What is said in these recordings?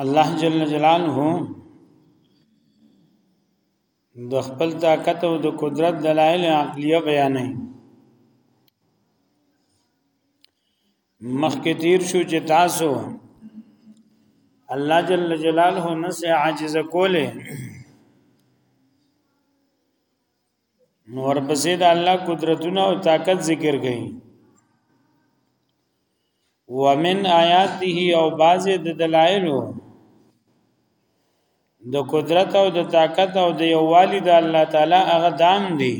الله جل جلاله د خپل طاقت او د قدرت دلایل عقلیه بیانې مخکې تیر شو چې تاسو الله جل جلاله نه سه عاجز کوله نور پسې د الله قدرتونه او طاقت ذکر کړي ومن آیاته او باز د دلایلو د قدرت او د طاقت او د یووالي د الله تعالی هغه دام دی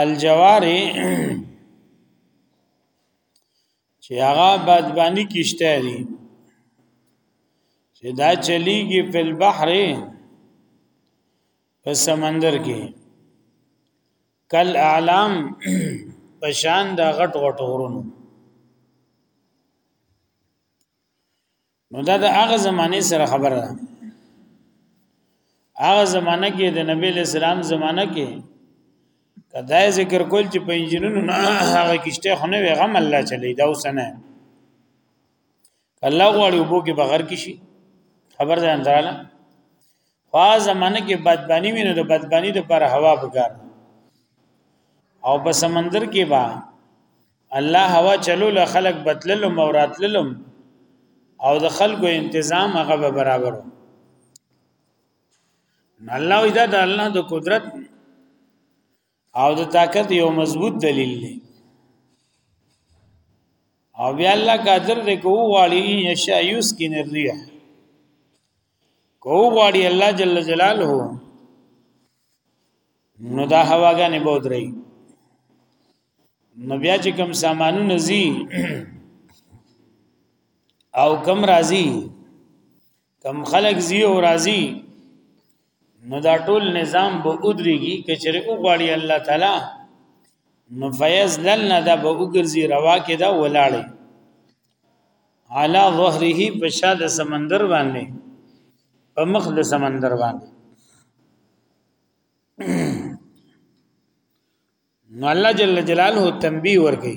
الجواری چې هغه بادبانی کشته دي چې دا چلیږي په البحر په سمندر کې کل اعلام پشان دا غټ غټ غرونو نو دا د هغه زمانه سره خبره ده هغه زمانہ کې د نبی له سلام زمانہ کې کدا ذکر کول چې په انجینونو نه هغه کشته خونه وی غم الله چلی دا وسنه الله غواړي وبو کې بغیر کې شي خبر ده اندراله خوا زمانه کې بدبانی ویني د بدبانی د پر هوا بګار او په سمندر کې با الله هوا چلو له خلق بتللم او راتللم او د خلکو انتظام هغه به برابرو الله وی دا د الله د قدرت او د طاقت یو مضبوط دلیل دی او بیا الله قادر دی کو والی یشا یوس کین الريح کو والی الله جل جلاله نو دا هواګانې بودري نو بیا چې کم سامانونه زی او کم راضی کم خلق زی او راضی نو دا ټول نظام به ادریږي کچره او غاړي الله تعالی نو فیض لنا دا به وګرځي روا کې دا ولاړې علا ظهره بشاد سمندر باندې په مخ د سمندر باندې نو الله جل جلاله تنبیه ورکړي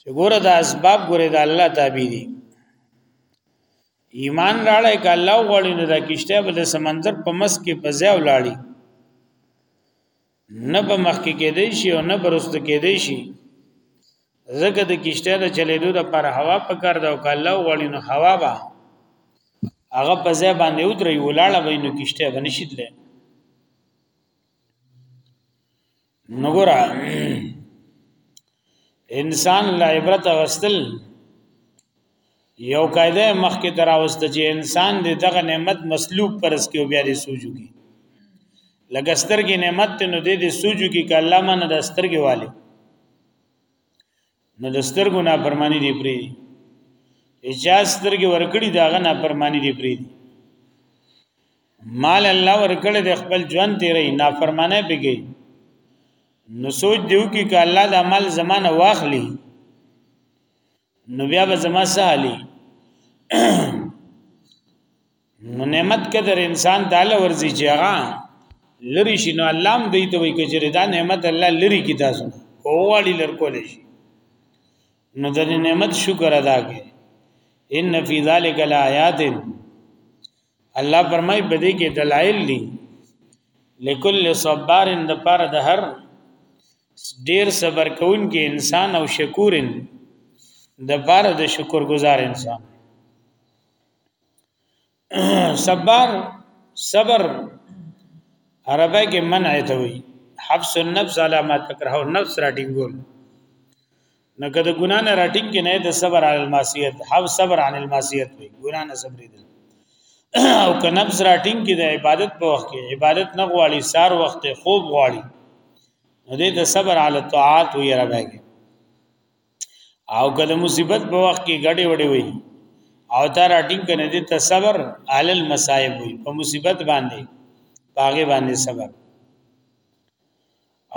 چې ګوره د اسباب ګوره د الله تابع دي ایمان راړی ک الله غوړي نه د کشته په د سمندر په مس کې په ځای ولاړی نه په مخ کې کېدې شي او نه پرست کېدې شي زګه د کشته د چلیدو د پر هوا په کار دا او ک الله غوړي نو هوا با هغه په ځای باندې ودرې ولاړه وینو کشته بنشیدله نګورا انسان لا عبرت غستل یو قاعده مخکې دراوست چې انسان دې دغه نعمت مسلوب پرس کې بیا دې سوجو کې لګستر کې نعمت نو دې دې سوجو کې کله من د سترګې والي نو د سترګو نه پرمانی دی پری اجازه سترګې ورکړي دا غنه پرمانی دی پری مال الله ورکړي د خپل ژوند تیرې نه فرمانه بګي نو سوچ دیو کې ک الله د عمل زمانه واخلي نو بیا به زما سالي نو نعمت قدر انسان تعالی ورزي چې هغه لری شي نو الله هم دوی ته وایي چې دا نعمت الله لری کی تاسو کووالی لر کول شي نو د نعمت شکر ادا کړئ ان فی ذلک لآیات الله فرمای په دې کې دلایل دي لکل صبار د پر د هر ډیر صبر کون کې انسان او شکورن د پر د شکر گزار انسان صبر صبر عربی کې منع ته وي حبس النفس علی ما تکره نفس راټینګول نو کده ګنا نه راټینګ کې نه د صبر علی المعصیت حو صبر عن المعصیت وي ګنا نه صبر دي او که نفس راټینګ کې د عبادت په وخت کې عبادت نه غواړي سار وخت خوب غواړي نو دې د صبر علی الطاعات وي عربی کې او کله مصیبت په وخت کې غړې وړې وي او تا راټینګ کنه دې ته صبر عل المصائب وي په مصیبت باندې پاګه باندې صبر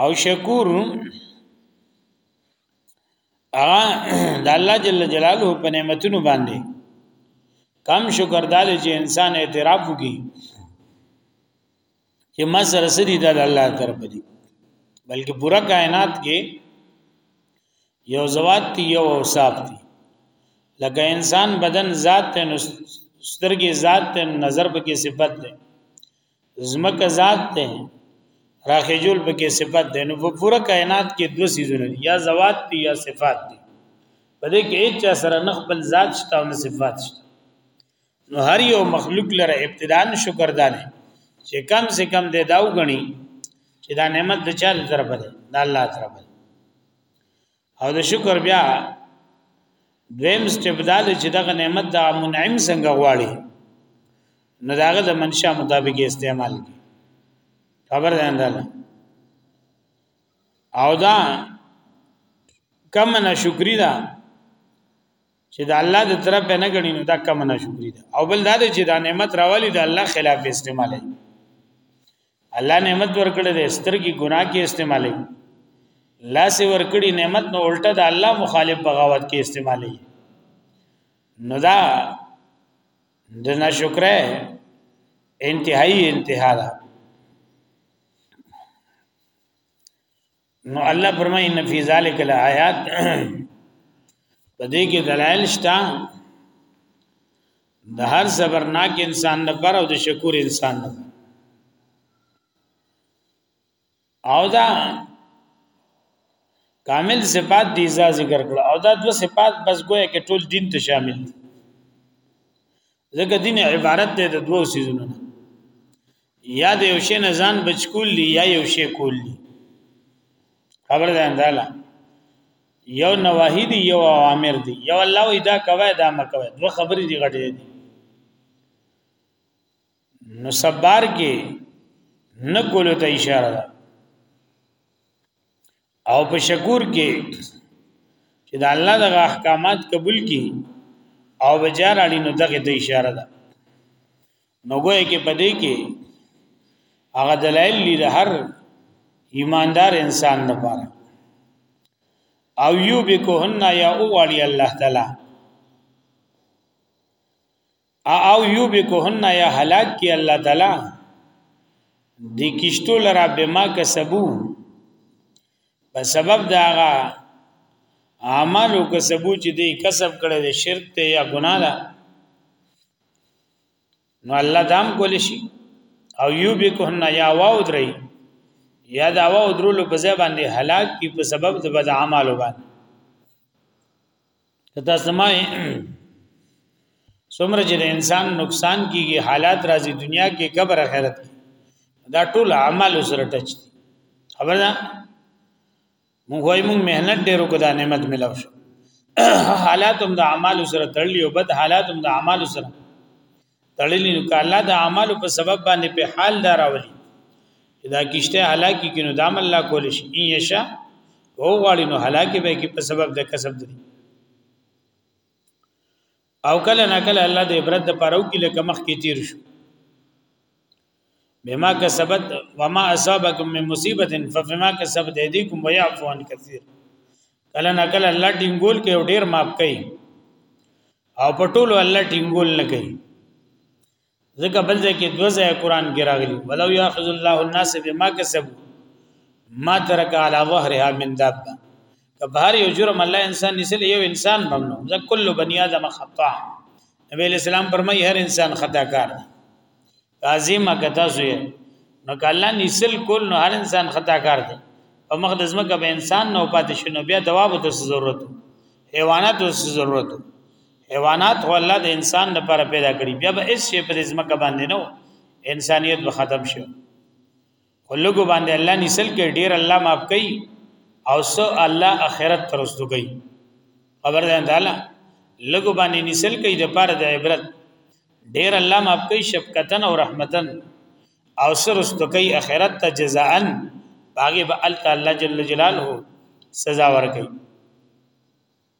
او شکور اغا د الله جل جلاله په نعمتونو باندې کم شکر دال چې انسان اعتراف وکړي چې ما سره سړي د الله طرف دی بلکې پورا کائنات کې یو زوات دی یو اوصاف دی لکه انسان بدن ذات ته سترګې ذات ته نظر پکې صفت ده زمکه ذات ته راخجول پکې صفت ده نو په پورا کائنات کې دو سيزونه یا زوات دی یا صفات دی په دې کې هیڅ سره نه خپل ذات شته او نه صفات شته نو هر یو مخلوق لره ابتداء شکر دانه چې کم سے کم دې داو غني چې دا نعمت د چا طرف ده د الله طرف ده او د شکر بیا دویم استبدال چې دغه نعمت د منعم څنګه غواړي نو داغه د منشا مطابق استعمال کی خبر ده انداله او دا کم نه شکری ده چې د الله د طرف نه غنی نو دا کم نه شکرې ده او بل دا چې دا نعمت راوالي د الله خلاف استعمالي الله نعمت ورکړي د ستر کی ګناه کې استعمالي الله سي ورکړي نعمت نو الټه د الله مخالف بغاوت کې استعمالي نو دا د ناشکرې انتهایی انتها ده نو الله فرمای ان فی ذلک الایات په دې کې دلایل شته د هر صبرناک انسان لپاره او د شکور انسان لپاره او دا کامل صفات دی ځا ذکر کړ او دا دو صفات بس گویا کې ټول دین ته شامل دي ځکه دین عبارت دی د دوو سيزونو نه یا د یو شی نه ځان بچ کول دي یا یو شی کول دي خبر ده انداله یو نواهی دي یو اوامر دي یو الله وی دا کوي دا مکوي دوه خبرې دي غټې دي نو صبر کې نه کولو ته اشاره ده او په شکور کې چې د الله د احکامات قبول کړي او بجار اړي نو دغه ته اشاره ده نو ګویا کې پدې کې هغه دلایل لري هر ایماندار انسان لپاره او یو بکهن یا او والی الله تعالی او یو بکهن یا هلاک کی الله تعالی دی کشتو لرا بما کسبو په سبب دا غا اعمال او کسبو چې دی کسب کړي د شرک ته یا ګناه ده نو الله دام کول شي او یو بکهن یا واو درې یا دا واو درولو په ځای باندې هلاک کی په سبب د بد اعمالو باندې کدا زمای څومره چې د انسان نقصان کیږي حالات راځي دنیا کې قبر آخرت کې دا ټول اعمال سره ټچ دي خبر ده موږ وايي موږ مهنت ډیرو کو دا نعمت ملو شو حالات هم د اعمال سره تړلي او بد حالات هم د اعمال سره تړلی نو که الله د اعمالو په سبب باندې په حال دا راولي دا کشته هلاکی کې نو دام الله کول شي ان یشا او غواړي نو هلاکی به کې په سبب د کسب دي او کله نه کله الله د عبرت د پاره کې لکه مخ کې تیر شو بما کسبت وما اصابکم من مصیبت ففما کسبت ایدیکم ويعفو عن كثير کله نه کله الله ټینګول کوي او ډیر معاف کوي او په ټولو الله ټینګول نه کوي ځکه بل ځای کې دوه ځای قران کې راغلي ولو یاخذ الله الناس بما کسبوا ما ترک علی ظهرها من دابه کبهر یو جرم الله انسان نسل یو انسان ممنوع ځکه کل بنی آدم خطا نبی اسلام فرمایي هر انسان خطا کار دی قاضي مکه تاسو یې نو کله نیسل کول نو هر انسان خطا کار دی په مخ د زمکه به انسان نو پاتې شنو بیا دواب ته ضرورت حیوانات ته ضرورت حیوانات هو الله د انسان لپاره پیدا کړی بیا به هیڅ شی په زمکه باندې نو انسانیت به ختم شي خو لګو باندې الله نسل کې ډیر الله معاف کوي او سو الله اخرت ترستو کوي خبر ده تعالی لګو باندې نسل کې د پاره د عبرت ډیر الله معاف کوي شفقتن او رحمتن او سرستو کوي اخرت ته جزاء باغي به الله جل جلاله سزا ورکړي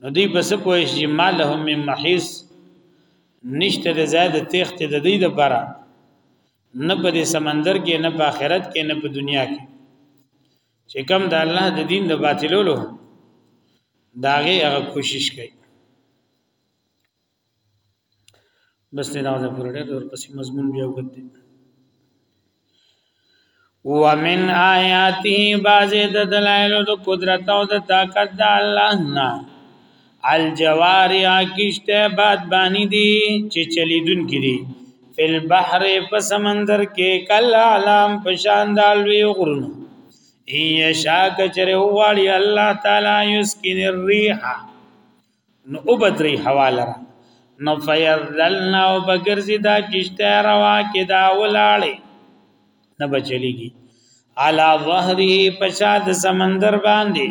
نو دی بس کوی شي مالهم من محیث نشته د زیاد تخت د دې لپاره نه په دې سمندر کې نه په آخرت کې نه په دنیا کې چې کوم د الله د دین د باطلولو داغه هغه کوشش کوي بس نه راځه پر ډېر ورپسې مضمون بیا وګورئ ومن آیاته باز د دلایل د قدرت او د طاقت د الله نه الجواریا کشته باد بانی دی چې چلیدون کړي فل بحر په سمندر کې کلا علام پشان دالوی غرونو ای شاک چر وغړی الله تعالی یسکن الريح نو او بدری حواله را نو فیذلن او بغرزی دا کشته روا کې دا ولاړې نه بچلېږي علا ظهره پشاد سمندر باندې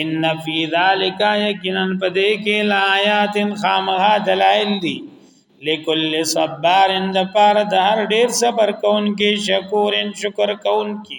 ان فی ذلک یقینا پدې کې لایات خامها دلائل دي لکل صبار اند پار د هر ډیر صبر کون کې شکورن شکر کون کې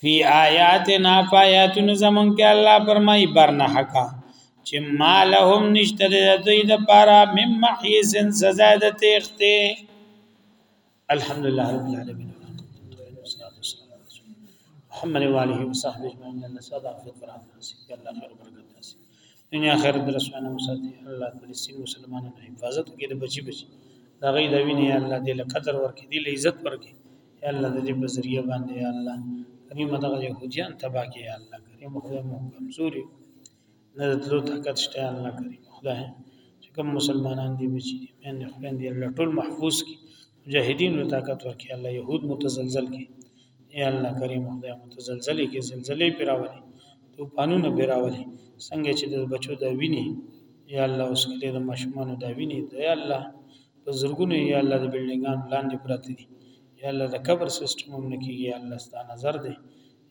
فی آیاتنا فایاتن زمون کې الله فرمای برنه حقا چې ما لهم نشته د دوی د پاره مم محیز سزا د تخته الحمدلله رب العالمین محمد وعليه وصحبه اجمعين الله صادق في القران الله خير بركاته ان اخر درس باندې مساتي الله فلسطین مسلمانانو حفاظت کې د بچي بچي دا غي د ویني الله دې له قدر ورکې دې له عزت ورکې یا الله دې په ذریعہ باندې یا الله کریم دغه يهوديان تبا کې یا الله کریم خدای مو کمزوري نه د تلو طاقت شته الله کریم خدای چې کوم مسلمانان دي بچي دي مې نه خدای دې الله ټول محفوظ کړي مجاهدین له طاقت ورکړي الله يهود متزلزل کړي یا الله کریم خدای متزلزل کې زلزلې پیراولي طوفانونه پیراولي څنګه چې د بچو د ویني یا الله اوس کې د ماشومان د ویني د یا الله په زرګونو یا الله د بلډینګان لاندې پراته دي یا الله د قبر سیستم هم نه کیږي یا الله ستاسو نظر دی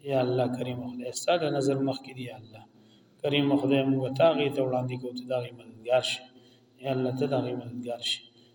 یا الله کریم خدای ستاسو نظر مخ کې دی یا الله کریم خدای موږ ته غي ته وړاندې کوو ته دا غي مددگار شي یا الله ته دا غي مددگار شي